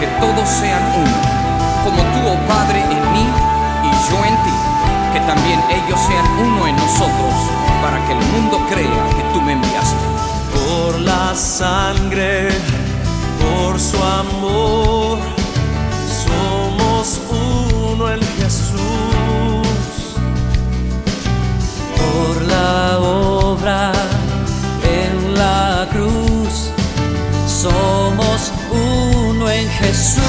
que todos sean uno, como tú, oh Padre, en mí y yo en ti, que también ellos sean uno en nosotros, para que el mundo crea que tú me enviaste. Por la sangre, por su amor, somos uno en Jesús. Por la obra en la cruz, somos Jesús.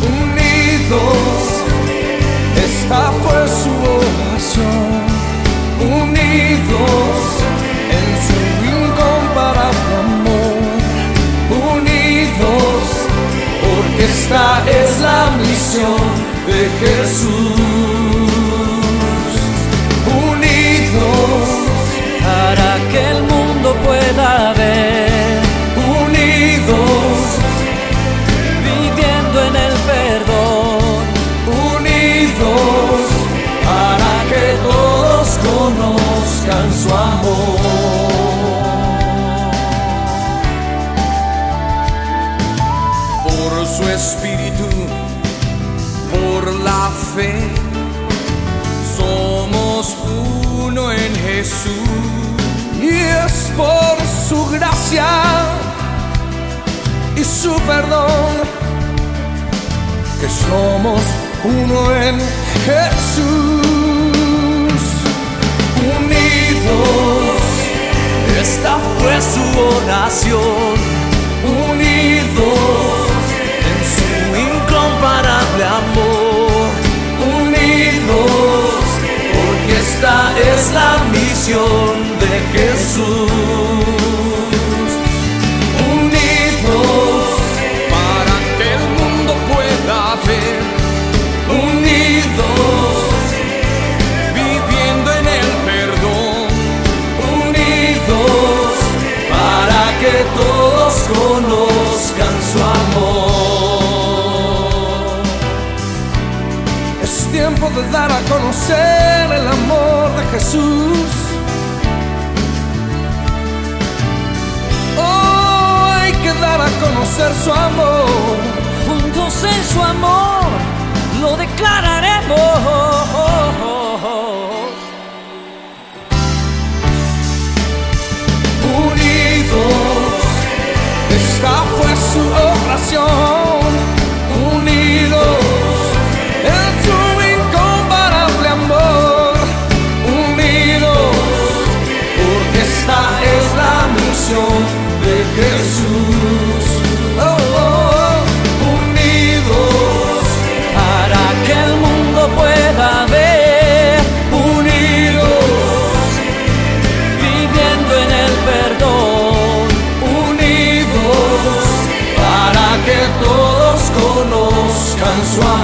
Unidos, esta fue su oración. Unidos en su incomparable amor. Unidos, porque esta es la misión de Jesús. Espíritu, por la fe, somos uno en Jesús. Y es por su gracia y su perdón que somos uno en Jesús. Unidos, Esta fue su oración, de Jesús. Unidos, para que el mundo pueda ver, unidos, viviendo en el perdón, unidos, para que todos conozcan su amor. Es tiempo de dar a conocer el amor de Jesús. Conocer su amor. Juntos en su amor lo declararemos. Unidos, esta fue su oración. Unidos,